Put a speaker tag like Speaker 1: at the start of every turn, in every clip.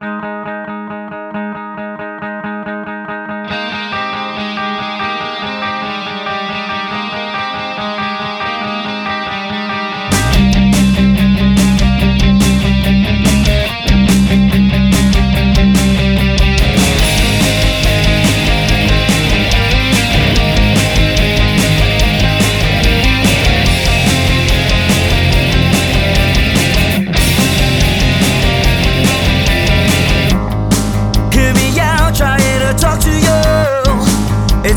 Speaker 1: Hear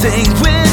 Speaker 1: Every day